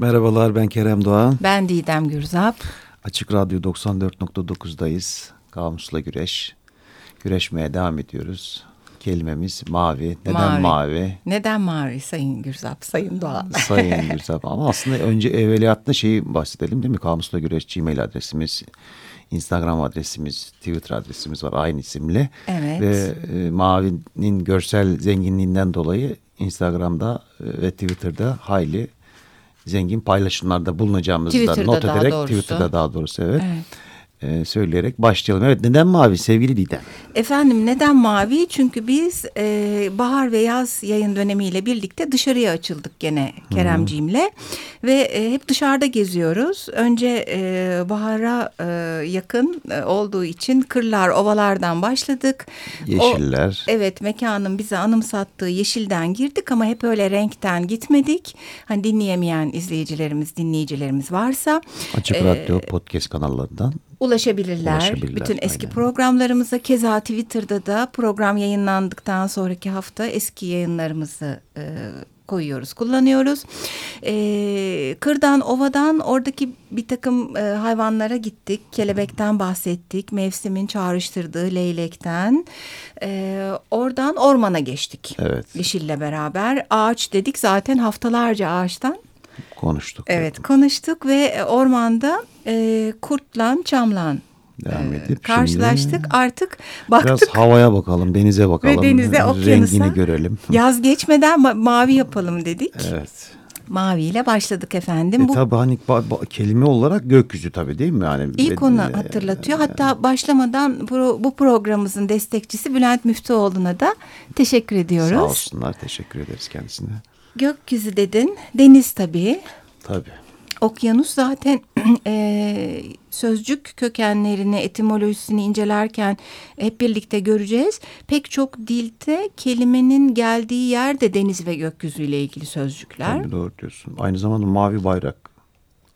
Merhabalar ben Kerem Doğan. Ben Didem Gürzap. Açık Radyo 94.9'dayız. Kamusla güreş. Güreşmeye devam ediyoruz. Kelimemiz mavi. Neden mavi? mavi? Neden mavi Sayın Gürzap, Sayın Doğan? Sayın Gürzap ama aslında önce evveliyatında şeyi bahsedelim değil mi? Kamusla güreş Gmail adresimiz. Instagram adresimiz, Twitter adresimiz var aynı isimle. Evet. Ve e, Mavi'nin görsel zenginliğinden dolayı Instagram'da e, ve Twitter'da hayli zengin paylaşımlarda bulunacağımızı da not ederek doğrusu. Twitter'da daha doğrusu evet. evet e, söyleyerek başlayalım. Evet neden mavi sevgili Didem? Efendim neden mavi? Çünkü biz e, bahar ve yaz yayın dönemiyle birlikte dışarıya açıldık gene Keremciğimle. Ve e, hep dışarıda geziyoruz. Önce e, bahara e, yakın e, olduğu için kırlar, ovalardan başladık. Yeşiller. O, evet mekanın bize anımsattığı yeşilden girdik ama hep öyle renkten gitmedik. Hani dinleyemeyen izleyicilerimiz, dinleyicilerimiz varsa. Açık e, Radyo podcast kanallarından ulaşabilirler. ulaşabilirler Bütün eski aynen. programlarımıza keza Twitter'da da program yayınlandıktan sonraki hafta eski yayınlarımızı e, koyuyoruz, kullanıyoruz. E, kırdan, ovadan oradaki bir takım e, hayvanlara gittik. Kelebekten bahsettik. Mevsimin çağrıştırdığı leylekten. E, oradan ormana geçtik. Evet. Yeşille beraber. Ağaç dedik zaten haftalarca ağaçtan konuştuk. Evet yani. konuştuk ve ormanda e, kurtla çamlan devam edip karşılaştık şimdi artık baktık. Biraz havaya bakalım denize bakalım. Ve denize okyanusa. Rengini görelim. Yaz geçmeden ma mavi yapalım dedik. Evet. Maviyle başladık efendim. E, Bu tabii hani kelime olarak gökyüzü tabii değil mi? Yani İlk onu hatırlatıyor. Hatta başlamadan pro, bu programımızın destekçisi Bülent Müftüoğlu'na da teşekkür ediyoruz. Sağ olsunlar. Teşekkür ederiz kendisine. Gökyüzü dedin. Deniz tabii. Tabii. Okyanus zaten e, sözcük kökenlerini, etimolojisini incelerken hep birlikte göreceğiz. Pek çok dilde kelimenin geldiği yer de deniz ve gökyüzüyle ilgili sözcükler. Tabii doğru diyorsun. Aynı zamanda mavi bayrak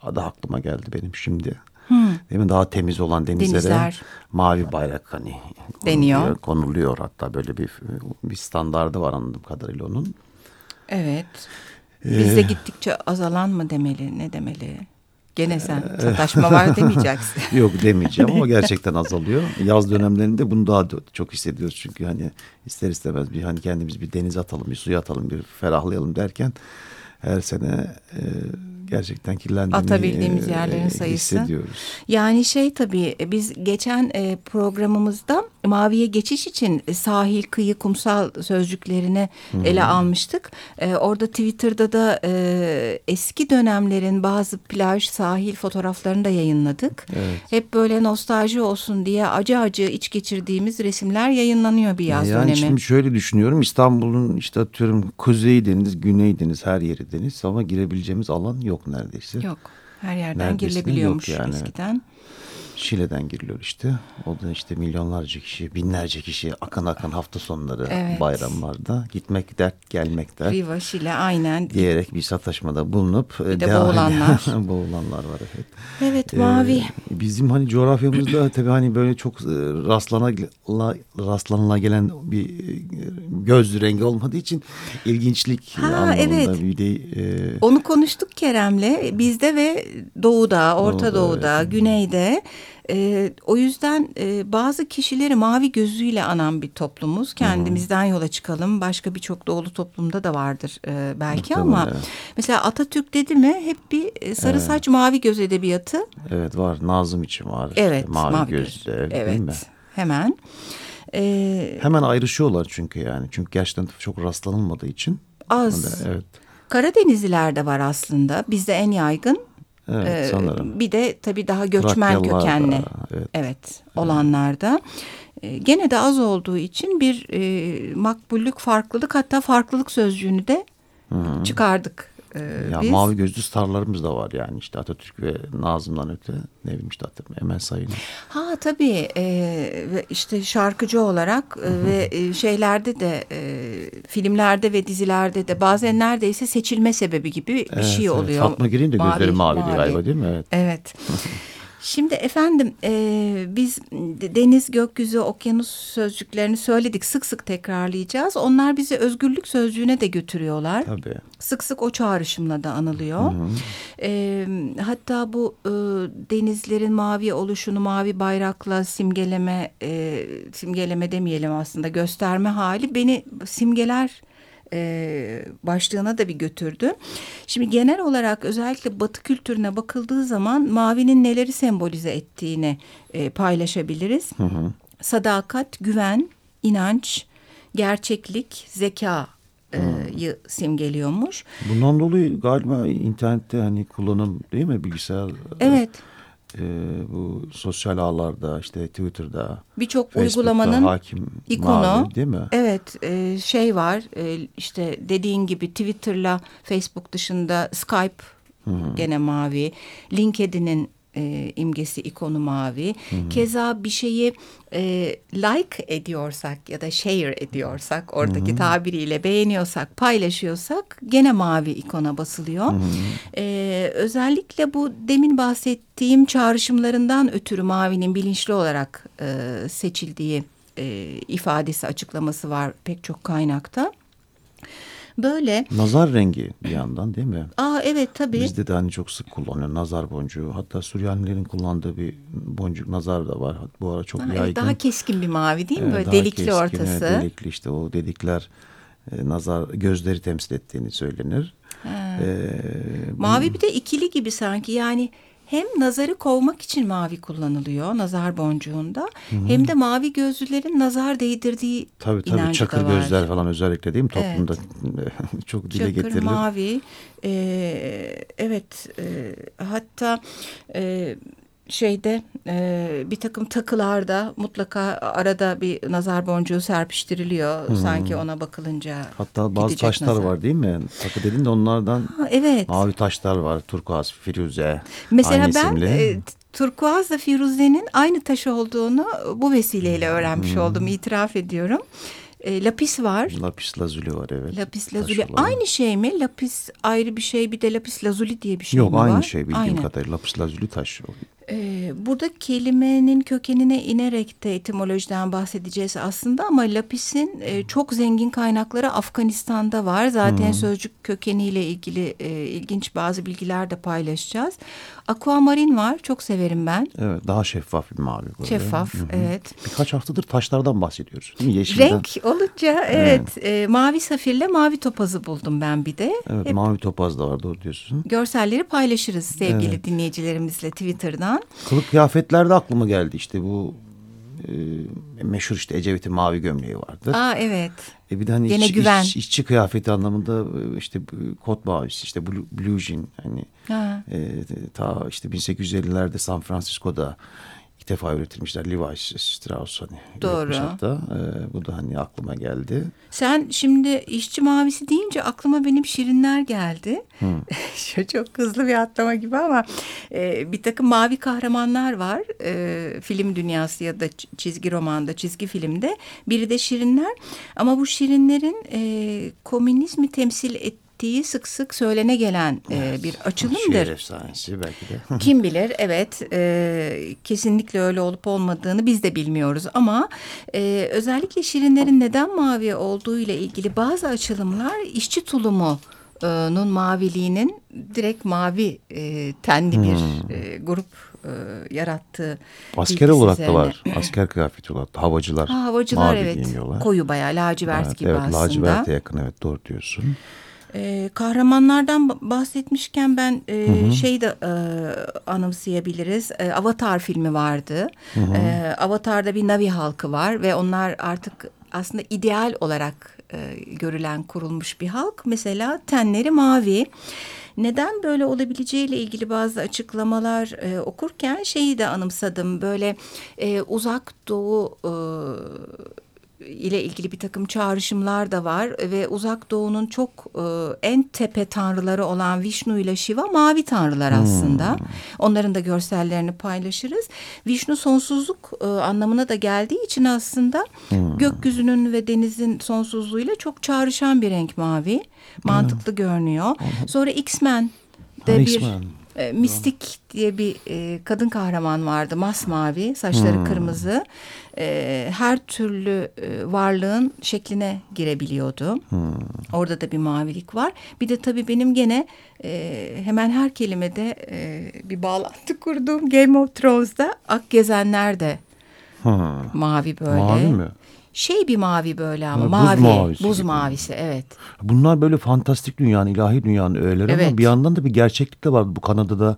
adı aklıma geldi benim şimdi. Hmm. Değil mi? Daha temiz olan denizlere Denizler. mavi bayrak hani deniyor. Konuluyor, konuluyor hatta böyle bir bir standardı var anladığım kadarıyla onun. Evet. Bizde ee, gittikçe azalan mı demeli, ne demeli? Gene sen sataşma var demeyeceksin. Yok demeyeceğim ama gerçekten azalıyor. Yaz dönemlerinde bunu daha çok hissediyoruz. Çünkü hani ister istemez bir hani kendimiz bir denize atalım, bir suya atalım, bir ferahlayalım derken her sene e, gerçekten kirlendiğini atabildiğimiz yerlerin sayısı. Hissediyoruz. Yani şey tabii biz geçen e, programımızda maviye geçiş için sahil, kıyı, kumsal sözcüklerini -hı. ele almıştık. E, orada Twitter'da da e, eski dönemlerin bazı plaj, sahil fotoğraflarını da yayınladık. Evet. Hep böyle nostalji olsun diye acı acı iç geçirdiğimiz resimler yayınlanıyor bir yaz yani dönemi. Şimdi şöyle düşünüyorum İstanbul'un işte atıyorum Kuzey Deniz, Güney Deniz her yeri deniz ama girebileceğimiz alan yok neredeyse. Yok her yerden girilebiliyormuş yani. eskiden. Şile'den giriliyor işte. O da işte milyonlarca kişi, binlerce kişi akın akın hafta sonları evet. bayramlarda gitmek dert gelmek dert. Riva, Şile aynen. Diyerek bir sataşmada bulunup. Bir de boğulanlar. boğulanlar var evet. Evet mavi. Ee, bizim hani coğrafyamızda tabii hani böyle çok e, rastlana, rastlanıla gelen bir e, göz rengi olmadığı için ilginçlik ha, anlamında evet. bir de. E... Onu konuştuk Kerem'le. Bizde ve doğuda, Orta Doğuda, Doğuda evet. güneyde e, o yüzden e, bazı kişileri mavi gözüyle anan bir toplumuz. Kendimizden yola çıkalım. Başka birçok doğulu toplumda da vardır e, belki Muhtemelen, ama evet. mesela Atatürk dedi mi hep bir e, sarı evet. saç mavi göz edebiyatı. Evet var. Nazım için var. Evet. Mavi, mavi gözde göz. evet. değil mi? Hemen. Ee, Hemen ayrışıyorlar çünkü yani. Çünkü gerçekten çok rastlanılmadığı için. Az. Evet. Karadenizliler de var aslında. Bizde en yaygın Evet, ee, sanırım. Bir de tabii daha göçmen kökenli evet. evet olanlarda. Ee, gene de az olduğu için bir e, makbullük, farklılık hatta farklılık sözcüğünü de Hı çıkardık e, ya biz... Mavi gözlü starlarımız da var yani işte Atatürk ve Nazım'dan öte ne bileyim işte Emel Sayın. Ha tabii e, işte şarkıcı olarak e, ve e, şeylerde de e, filmlerde ve dizilerde de bazen neredeyse seçilme sebebi gibi bir evet, şey oluyor. Evet. Fatma Giri'nin de gözleri mavi, mavi galiba değil mi? Evet. Evet. Şimdi efendim e, biz deniz, gökyüzü, okyanus sözcüklerini söyledik. Sık sık tekrarlayacağız. Onlar bizi özgürlük sözcüğüne de götürüyorlar. Tabii. Sık sık o çağrışımla da anılıyor. Hı hı. E, hatta bu e, denizlerin mavi oluşunu mavi bayrakla simgeleme, e, simgeleme demeyelim aslında gösterme hali beni simgeler e, başlığına da bir götürdü. Şimdi genel olarak özellikle Batı kültürüne bakıldığı zaman mavinin neleri sembolize ettiğini e, paylaşabiliriz. Hı hı. Sadakat, güven, inanç, gerçeklik, zeka yı simgeliyormuş. Bundan dolayı galiba internette hani kullanım değil mi bilgisayar? Evet e, bu sosyal ağlarda işte Twitter'da birçok uygulamanın hakim ikonu mavi, değil mi? Evet e, şey var e, işte dediğin gibi Twitter'la Facebook dışında Skype Hı -hı. gene mavi. LinkedIn'in e, imgesi ikonu mavi. Hı. Keza bir şeyi e, like ediyorsak ya da share ediyorsak oradaki hı. tabiriyle beğeniyorsak paylaşıyorsak gene mavi ikona basılıyor. Hı. E, özellikle bu demin bahsettiğim çağrışımlarından ötürü mavinin bilinçli olarak e, seçildiği e, ifadesi açıklaması var pek çok kaynakta. Böyle. Nazar rengi bir yandan değil mi? Aa evet tabii. Bizde de hani çok sık kullanıyor nazar boncuğu. Hatta Süryanilerin kullandığı bir boncuk nazar da var. Bu ara çok Aa, yaygın. Daha keskin bir mavi değil mi? Böyle delikli keskin, ortası. Evet, delikli işte o dedikler e, nazar gözleri temsil ettiğini söylenir. Ee, mavi bir de ikili gibi sanki yani hem nazarı kovmak için mavi kullanılıyor nazar boncuğunda Hı -hı. hem de mavi gözlülerin nazar değdirdiği tabii, tabii, çakır gözler falan özellikle değil mi toplumda evet. çok dile çakır, getirilir. mavi e, evet e, hatta e, şeyde e, bir takım takılarda mutlaka arada bir nazar boncuğu serpiştiriliyor hmm. sanki ona bakılınca. Hatta bazı taşlar nazar. var değil mi? Takı dedin de onlardan ha, evet. mavi taşlar var. Turkuaz, firuze. Mesela ben e, turkuazla firuzenin aynı taş olduğunu bu vesileyle öğrenmiş hmm. oldum itiraf ediyorum. E, lapis var. Lapis lazuli var evet. Lapis lazuli. Aynı şey mi? Lapis ayrı bir şey bir de lapis lazuli diye bir şey Yok, mi var? Yok aynı şey bildiğim aynı. kadarıyla. Lapis lazuli taş. Ee, burada kelimenin kökenine inerek de etimolojiden bahsedeceğiz aslında ama lapisin e, çok zengin kaynakları Afganistan'da var. Zaten hmm. sözcük kökeniyle ilgili e, ilginç bazı bilgiler de paylaşacağız. Aquamarin var. Çok severim ben. Evet. Daha şeffaf bir mavi. Böyle. Şeffaf. Hı -hı. Evet. Birkaç haftadır taşlardan bahsediyoruz. Değil mi? Yeşilden. Renk olunca evet. evet. E, mavi safirle mavi topazı buldum ben bir de. Evet. Hep mavi topaz da var. Doğru diyorsun. Görselleri paylaşırız sevgili evet. dinleyicilerimizle Twitter'dan. Kılık kıyafetler de aklıma geldi. işte bu e, meşhur işte Ecevit'in mavi gömleği vardı. Aa evet. E bir de hani Gene iş, güven. Iş, işçi kıyafeti anlamında e, işte kot mavisi işte blue, blue jean hani e, ta işte 1850'lerde San Francisco'da ilk defa üretilmişler Levi's Strauss hani. Doğru. Hatta. E, bu da hani aklıma geldi. Sen şimdi işçi mavisi deyince aklıma benim şirinler geldi. Şu çok hızlı bir atlama gibi ama e, bir takım mavi kahramanlar var. E, film dünyası ya da çizgi romanda, çizgi filmde. Biri de şirinler. Ama bu şirinlerin e, komünizmi temsil et ettiği sık sık söylene gelen e, bir açılımdır. Şehir efsanesi belki de. Kim bilir evet e, kesinlikle öyle olup olmadığını biz de bilmiyoruz ama e, özellikle şirinlerin neden mavi olduğu ile ilgili bazı açılımlar işçi tulumu nun maviliğinin direkt mavi e, tenli bir hmm. e, grup e, yarattığı Asker olarak da var. Asker kıyafeti olarak da havacılar. Ha, havacılar mavi evet. Giyiniyorlar. Koyu bayağı lacivert evet, gibi evet, aslında. Evet laciverte yakın evet doğru diyorsun. Ee, kahramanlardan bahsetmişken ben e, hı hı. şey de e, anımsayabiliriz. E, Avatar filmi vardı. Hı hı. E, Avatar'da bir Navi halkı var ve onlar artık aslında ideal olarak e, görülen kurulmuş bir halk. Mesela tenleri mavi. Neden böyle olabileceğiyle ilgili bazı açıklamalar e, okurken şeyi de anımsadım. Böyle e, uzak doğu e, ile ilgili bir takım çağrışımlar da var ve uzak doğunun çok e, en tepe tanrıları olan Vishnu ile Shiva mavi tanrılar aslında. Hmm. Onların da görsellerini paylaşırız. Vishnu sonsuzluk e, anlamına da geldiği için aslında hmm. gökyüzünün ve denizin sonsuzluğuyla çok çağrışan bir renk mavi. Mantıklı hmm. görünüyor. Sonra X-Men de bir E, Mistik diye bir e, kadın kahraman vardı. Masmavi, saçları hmm. kırmızı. E, her türlü e, varlığın şekline girebiliyordu. Hmm. Orada da bir mavilik var. Bir de tabii benim gene e, hemen her kelimede e, bir bağlantı kurduğum Game of Thrones'da Ak Gezenler de hmm. mavi böyle. Mavi mi? Şey bir mavi böyle ama ha, mavi. Buz mavisi. Buz gibi. mavisi evet. Bunlar böyle fantastik dünyanın, ilahi dünyanın öğeleri evet. ama bir yandan da bir gerçeklik de var. Bu Kanada'da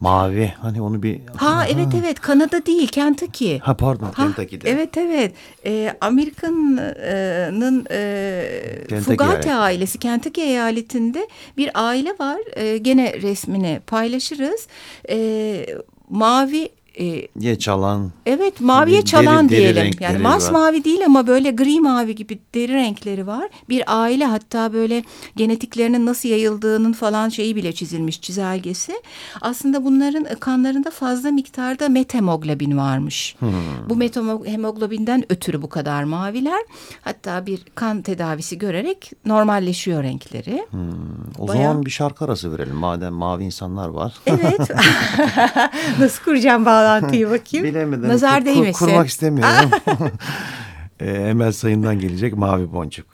mavi hani onu bir... Ha, ha. evet evet Kanada değil Kentucky. Ha pardon ha, Kentucky'de. Evet evet ee, Amerika'nın e, Fugate yani. ailesi Kentucky eyaletinde bir aile var. E, gene resmini paylaşırız. E, mavi e, Ye çalan. Evet maviye çalan deri, diyelim. Deri yani masmavi değil ama böyle gri mavi gibi deri renkleri var. Bir aile hatta böyle genetiklerinin nasıl yayıldığının falan şeyi bile çizilmiş çizelgesi. Aslında bunların kanlarında fazla miktarda methemoglobin varmış. Hmm. Bu methemoglobinden ötürü bu kadar maviler. Hatta bir kan tedavisi görerek normalleşiyor renkleri. Hmm. O Bayağı... zaman bir şarkı arası verelim madem mavi insanlar var. Evet. nasıl kuracağım bağlı? Bağlantıyı bakayım. Bilemedim. Nazar değmesin. Kur, kurmak istemiyorum. e, Emel Sayın'dan gelecek Mavi Boncuk.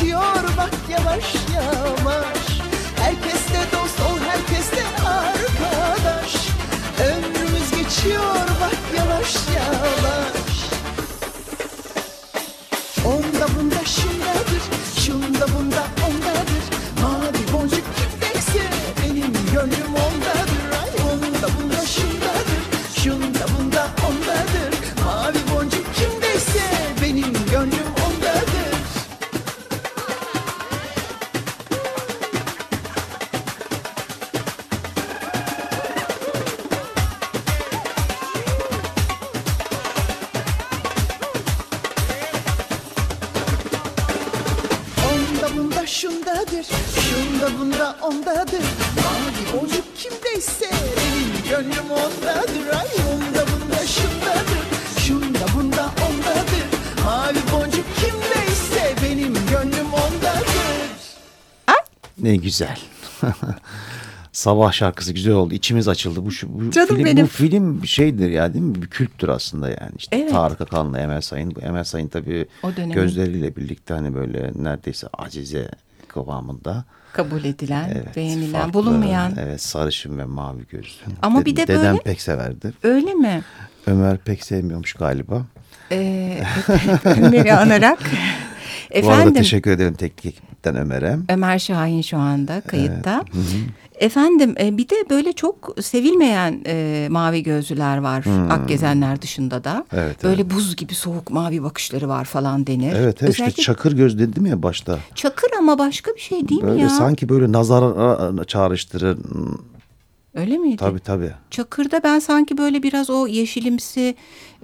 Geçiyor bak yavaş yavaş. Ne güzel. Sabah şarkısı güzel oldu. İçimiz açıldı. Bu, bu Canım film, benim. Bu film şeydir ya değil mi? Bir kültür aslında yani. İşte evet. Tarık Akan'la Emel Sayın. Emel Sayın tabii gözleriyle birlikte hani böyle neredeyse acize kıvamında. Kabul edilen, evet, beğenilen, farklı, bulunmayan. Evet sarışın ve mavi gözlü. Ama bir de Dedem böyle. pek severdi. Öyle mi? Ömer pek sevmiyormuş galiba. Ee, Ömer'i anarak. Efendim, Bu arada teşekkür ederim teknik ekipten Ömer'e. Ömer Şahin şu anda kayıtta. Evet. Efendim e, bir de böyle çok sevilmeyen e, mavi gözlüler var hmm. Akgezenler dışında da. Evet, böyle evet. buz gibi soğuk mavi bakışları var falan denir. Evet, evet Özellikle... işte çakır göz dedim ya başta. Çakır ama başka bir şey değil böyle mi ya? Sanki böyle nazar çağrıştırır. Öyle miydi? Tabii tabii. Çakır'da ben sanki böyle biraz o yeşilimsi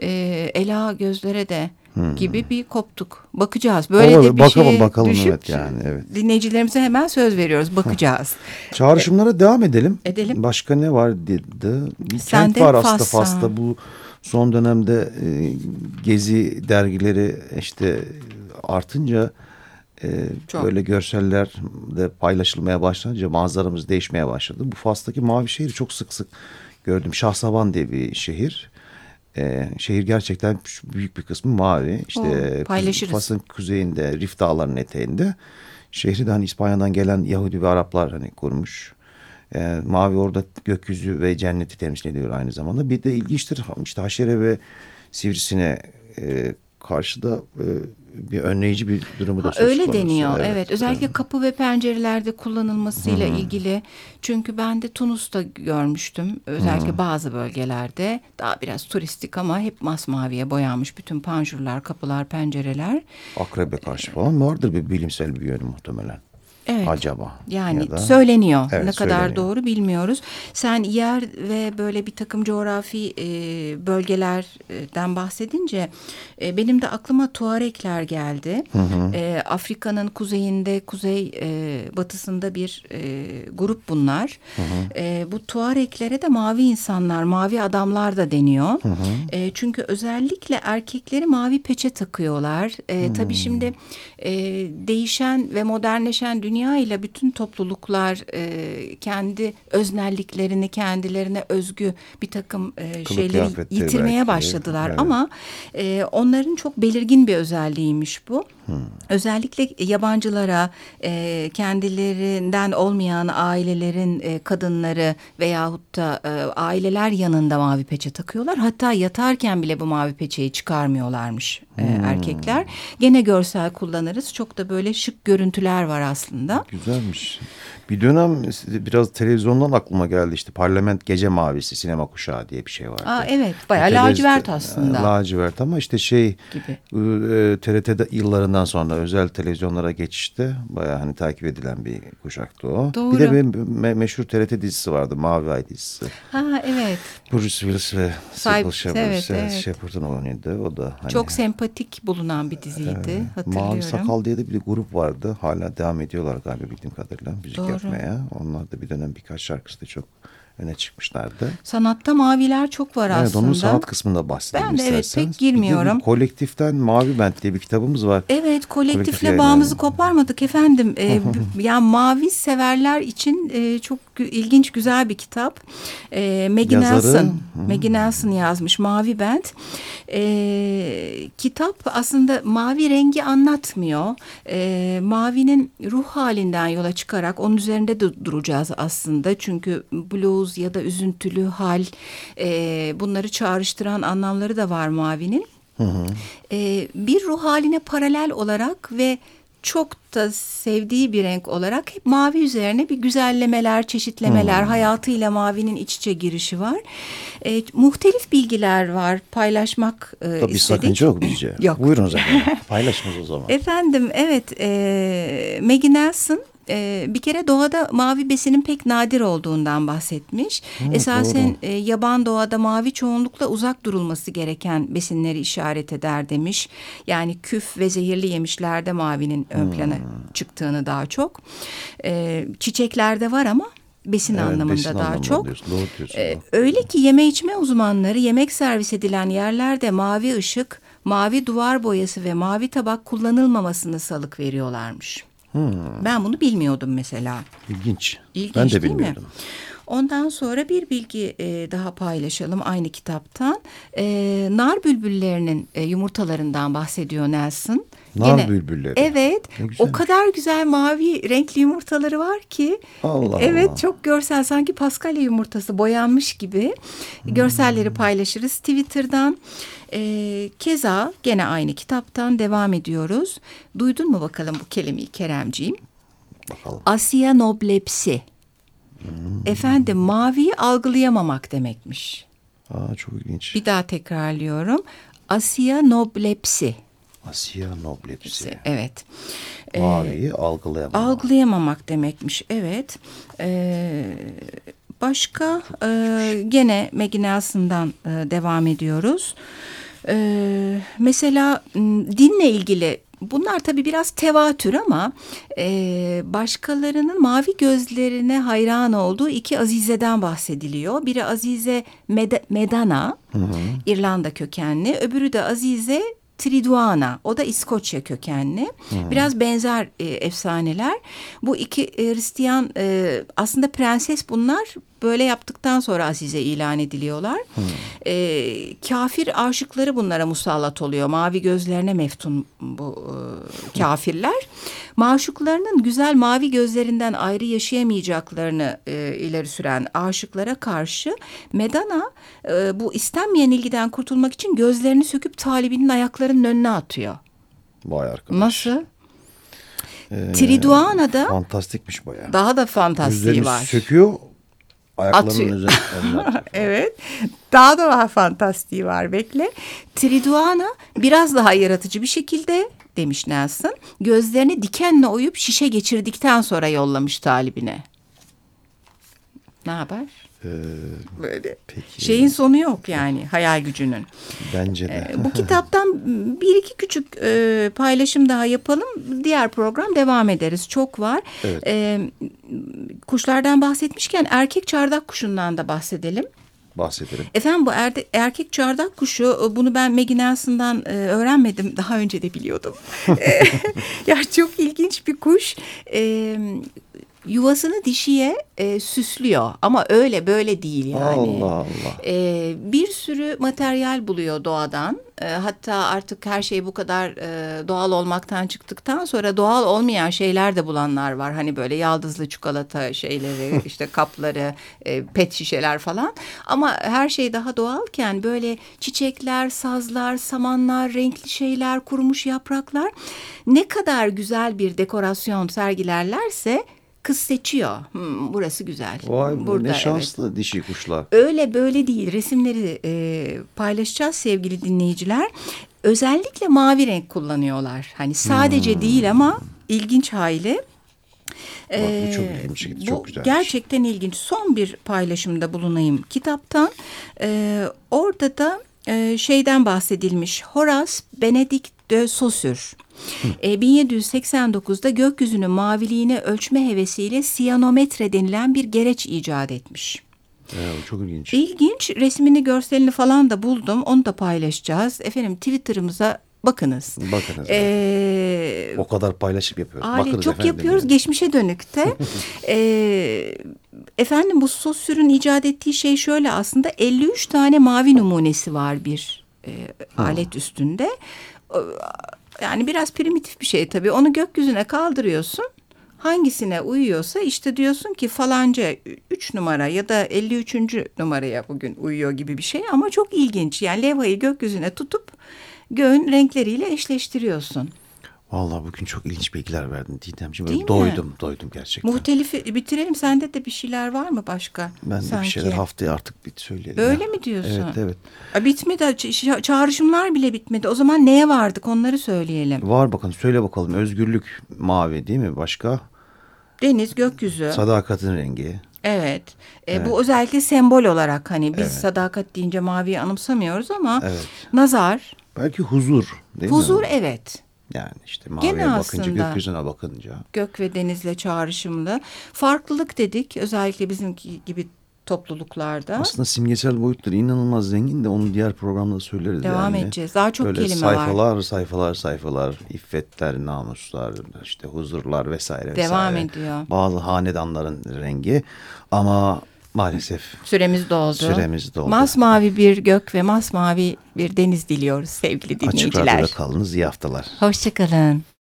e, ela gözlere de hmm. gibi bir koptuk. Bakacağız. Böyle Olabilir. de bir bakalım, şey bakalım, düşüp evet yani, evet. dinleyicilerimize hemen söz veriyoruz. Bakacağız. Çağrışımlara e, devam edelim. Edelim. Başka ne var dedi. Bir Sen kent var aslında Fas'ta bu son dönemde e, gezi dergileri işte artınca e, böyle görseller de paylaşılmaya başlayınca manzaramız değişmeye başladı. Bu Fas'taki mavi şehri çok sık sık gördüm. Şahsaban diye bir şehir. Ee, şehir gerçekten büyük bir kısmı mavi. İşte Oo, Fas'ın kuzeyinde, Rif Dağları'nın eteğinde. Şehri de hani İspanya'dan gelen Yahudi ve Araplar hani kurmuş. Ee, mavi orada gökyüzü ve cenneti temsil ediyor aynı zamanda. Bir de ilginçtir işte haşere ve sivrisine e, karşıda e, bir önleyici bir durumu da söz Öyle konusu. deniyor evet. evet. Özellikle kapı ve pencerelerde kullanılmasıyla hmm. ilgili. Çünkü ben de Tunus'ta görmüştüm. Özellikle hmm. bazı bölgelerde daha biraz turistik ama hep masmaviye boyanmış bütün panjurlar, kapılar, pencereler. Akrebe karşı falan vardır bir bilimsel bir yönü muhtemelen. Evet. Acaba. Yani ya da, söyleniyor. Evet, ne kadar söyleniyor. doğru bilmiyoruz. Sen yer ve böyle bir takım coğrafi e, bölgelerden bahsedince e, benim de aklıma Tuarekler geldi. Hı hı. E, Afrika'nın kuzeyinde, kuzey e, batısında bir e, grup bunlar. Hı hı. E, bu Tuareklere de mavi insanlar, mavi adamlar da deniyor. Hı hı. E, çünkü özellikle erkekleri mavi peçe takıyorlar. E, tabii şimdi e, değişen ve modernleşen dünya dünya ile bütün topluluklar e, kendi öznelliklerini kendilerine özgü bir takım e, şeyleri yitirmeye belki. başladılar. Evet. Ama e, onların çok belirgin bir özelliğiymiş bu. Hmm. Özellikle yabancılara e, kendilerinden olmayan ailelerin e, kadınları veyahut da e, aileler yanında mavi peçe takıyorlar. Hatta yatarken bile bu mavi peçeyi çıkarmıyorlarmış e, hmm. erkekler. Gene görsel kullanırız. Çok da böyle şık görüntüler var aslında. Güzelmiş. Bir dönem biraz televizyondan aklıma geldi işte Parlament Gece Mavisi sinema kuşağı diye bir şey vardı. Aa, evet bayağı lacivert aslında. Lacivert ama işte şey gibi. E, TRT'de yıllarından sonra özel televizyonlara geçişte bayağı hani takip edilen bir kuşaktı o. Doğru. Bir de bir me meşhur TRT dizisi vardı Mavi Ay dizisi. Ha evet. Bruce Willis ve Sybil Shepherd, evet, evet. Oynadı o da. Hani, Çok sempatik bulunan bir diziydi e, hatırlıyorum. Mavi Sakal diye de bir grup vardı hala devam ediyorlar galiba bildiğim kadarıyla müzik Doğru. Yapmaya. Onlar da bir dönem birkaç şarkısı da çok öne çıkmışlardı. Sanatta maviler çok var evet, aslında. Evet onun sanat kısmında bahsedelim Ben de evet pek girmiyorum. kolektiften Mavi Bent diye bir kitabımız var. Evet kolektifle Kolektif bağımızı yani. koparmadık efendim. Ee, yani mavi severler için e, çok ilginç güzel bir kitap. E, Maggie Nelson, Maggie Nelson yazmış Mavi Bent. E, kitap aslında mavi rengi anlatmıyor. E, mavinin ruh halinden yola çıkarak onun üzerinde de duracağız aslında. Çünkü blues ya da üzüntülü hal e, bunları çağrıştıran anlamları da var mavinin. Hı hı. E, bir ruh haline paralel olarak ve çok da sevdiği bir renk olarak hep mavi üzerine bir güzellemeler, çeşitlemeler, hmm. hayatıyla mavinin iç içe girişi var. E, muhtelif bilgiler var paylaşmak e, Tabii istedik. sakınca yok bizce. yok. Buyurun o zaman paylaşınız o zaman. Efendim evet e, Maggie Nelson e, bir kere doğada mavi besinin pek nadir olduğundan bahsetmiş. Hı, Esasen e, yaban doğada mavi çoğunlukla uzak durulması gereken besinleri işaret eder demiş. Yani küf ve zehirli yemişlerde mavinin ön plana hmm. çıktığını daha çok. E, çiçeklerde var ama besin evet, anlamında besin daha anlamında çok. Diyorsun, doğru diyorsun. Ee, öyle ki yeme içme uzmanları yemek servis edilen yerlerde mavi ışık, mavi duvar boyası ve mavi tabak kullanılmamasını salık veriyorlarmış. Hmm. Ben bunu bilmiyordum mesela. İlginç. İlginç ben de bilmiyordum. Mi? Ondan sonra bir bilgi e, daha paylaşalım aynı kitaptan. E, nar bülbüllerinin e, yumurtalarından bahsediyor Nelson. Nar Gene, bülbülleri. Evet. O kadar güzel mavi renkli yumurtaları var ki. Allah Evet Allah. çok görsel sanki paskalya yumurtası boyanmış gibi. Hmm. Görselleri paylaşırız Twitter'dan. E, keza gene aynı kitaptan devam ediyoruz. Duydun mu bakalım bu kelimeyi Keremciğim? Bakalım. Asiya noblepsi. Hmm. Efendim maviyi algılayamamak demekmiş. Aa, çok ilginç. Bir daha tekrarlıyorum. Asya Asya noblepsi. Evet. Maviyi ee, algılayamamak. Algılayamamak demekmiş. Evet. Ee, başka e, gene Maggie Nelson'dan e, devam ediyoruz. Ee, mesela dinle ilgili Bunlar tabii biraz tevatür ama e, başkalarının mavi gözlerine hayran olduğu iki Azize'den bahsediliyor. Biri Azize Med Medana, hı hı. İrlanda kökenli. Öbürü de Azize Triduana o da İskoçya kökenli. Hmm. Biraz benzer e, efsaneler. Bu iki e, Hristiyan e, aslında prenses bunlar böyle yaptıktan sonra Azize ilan ediliyorlar. Hmm. E, kafir aşıkları bunlara musallat oluyor. Mavi gözlerine meftun bu e, kafirler. Maşuklarının güzel mavi gözlerinden ayrı yaşayamayacaklarını e, ileri süren aşıklara karşı Medana e, bu istenmeyen ilgiden kurtulmak için gözlerini söküp talibinin ayaklarının önüne atıyor. Vay arkadaş. Nasıl? Ee, Triduana'da fantastikmiş bayağı. Daha da fantastiği Gözlerini var. söküyor ayaklarının üzerine. evet. Daha da daha fantastiği var bekle. Triduana biraz daha yaratıcı bir şekilde demiş Nelson. Gözlerini dikenle oyup şişe geçirdikten sonra yollamış talibine. Ne haber? Ee, Böyle peki. şeyin sonu yok yani hayal gücünün. Bence de. Ee, bu kitaptan bir iki küçük e, paylaşım daha yapalım. Diğer program devam ederiz. Çok var. Evet. Ee, kuşlardan bahsetmişken erkek çardak kuşundan da bahsedelim bahsedelim. Efendim bu erde, erkek çardak kuşu bunu ben Maggie Nelson'dan e, öğrenmedim. Daha önce de biliyordum. ya çok ilginç bir kuş. E, yuvasını dişiye e, süslüyor ama öyle böyle değil yani. Allah Allah. E, bir sürü materyal buluyor doğadan. E, hatta artık her şey bu kadar e, doğal olmaktan çıktıktan sonra doğal olmayan şeyler de bulanlar var. Hani böyle yaldızlı çikolata şeyleri, işte kapları, e, pet şişeler falan. Ama her şey daha doğalken böyle çiçekler, sazlar, samanlar, renkli şeyler, kurumuş yapraklar ne kadar güzel bir dekorasyon sergilerlerse kız seçiyor. Hmm, burası güzel. Vay Burada, ne şanslı evet. dişi kuşlar. Öyle böyle değil. Resimleri e, paylaşacağız sevgili dinleyiciler. Özellikle mavi renk kullanıyorlar. Hani sadece hmm. değil ama ilginç hali. Bak, bu çok ee, ilginç, çok güzel. Gerçekten ilginç. Son bir paylaşımda bulunayım kitaptan. Ee, orada da e, şeyden bahsedilmiş. Horace Benedict de Saussure. E, 1789'da gökyüzünün maviliğini ölçme hevesiyle siyanometre denilen bir gereç icat etmiş. Ya, çok ilginç. İlginç. Resmini, görselini falan da buldum. Onu da paylaşacağız. Efendim Twitter'ımıza bakınız. Bakınız. Ee, o kadar paylaşıp yapıyoruz. Aile bakınız çok efendim yapıyoruz. Yani. Geçmişe dönükte. ee, efendim bu Saussüre'ün icat ettiği şey şöyle aslında 53 tane mavi numunesi var bir e, alet üstünde yani biraz primitif bir şey tabii. Onu gökyüzüne kaldırıyorsun. Hangisine uyuyorsa işte diyorsun ki falanca 3 numara ya da 53. numaraya bugün uyuyor gibi bir şey ama çok ilginç. Yani levhayı gökyüzüne tutup göğün renkleriyle eşleştiriyorsun. Vallahi bugün çok ilginç bilgiler verdin Didemciğim. Değil doydum, mi? doydum gerçekten. Muhtelifi bitirelim. Sende de bir şeyler var mı başka? Ben de bir şeyler haftaya artık bit söyleyelim. Öyle ya. mi diyorsun? Evet, evet. A, bitmedi. çağrışımlar bile bitmedi. O zaman neye vardık onları söyleyelim. Var bakın söyle bakalım. Özgürlük mavi değil mi? Başka? Deniz, gökyüzü. Sadakatin rengi. Evet. E, evet. Bu özellikle sembol olarak hani biz evet. sadakat deyince maviyi anımsamıyoruz ama evet. nazar. Belki huzur değil huzur, mi? Huzur evet. Yani işte maviye Gene bakınca, gökyüzüne bakınca. Gök ve denizle çağrışımlı. Farklılık dedik özellikle bizimki gibi topluluklarda. Aslında simgesel boyutları inanılmaz zengin de onu diğer programda söyleriz. Devam yani. edeceğiz. Daha çok Böyle kelime sayfalar, var. Sayfalar sayfalar sayfalar iffetler, namuslar, işte huzurlar vesaire Devam vesaire. ediyor. Bazı hanedanların rengi ama Maalesef. Süremiz doldu. Süremiz doldu. Masmavi bir gök ve masmavi bir deniz diliyoruz sevgili dinleyiciler. Açık Radyo'da kalınız. İyi haftalar. Hoşçakalın.